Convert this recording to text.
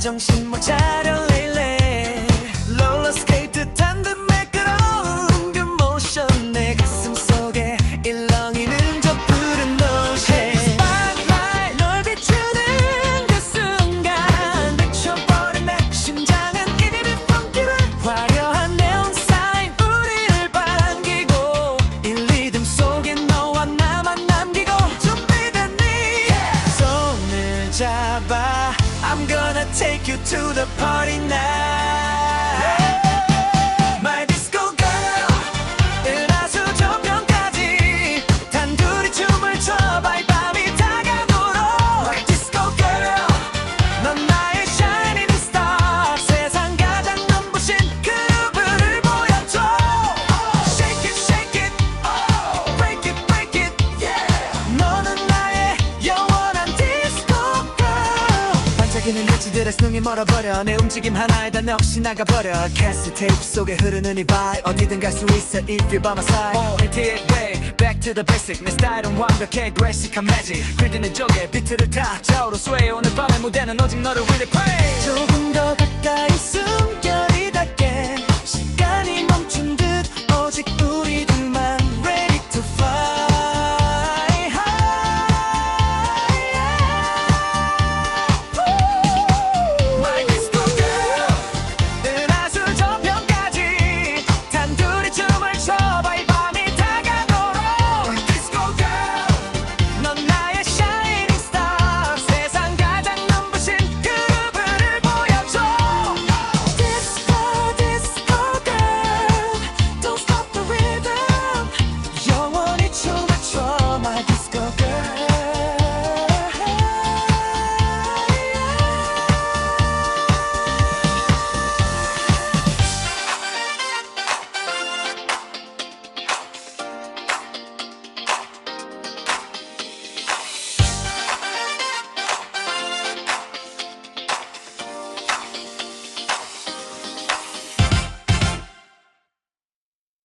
정신 못 차려 릴레 롤러스케이트 탄 듯 매끄러운 그 모션. 내 가슴 속에 일렁이는 저 푸른 노래. Spotlight 널 비추는 그 순간. 미쳐버린 내 심장은 이리 funky를 화려한 네온 사인 우리를 반기고 이 리듬 속에 너와 나만 남기고 준비된 네 손을 잡아 I'm gonna take you to the party now. 반짝이는 일치들의 스능이 멀어버려. 내 움직임 하나에 다 넋이 나가버려. 캐스 테이프 속에 흐르는 이 vibe. 어디든 갈 수 있어 if you're by my side. All it way back to the basic. 내 스타일은 완벽해. 그래식한 매직 그리드는 쪽에 비트를 타. 좌우로 sway. 오늘 밤의 무대는 오직 너를 위해 pray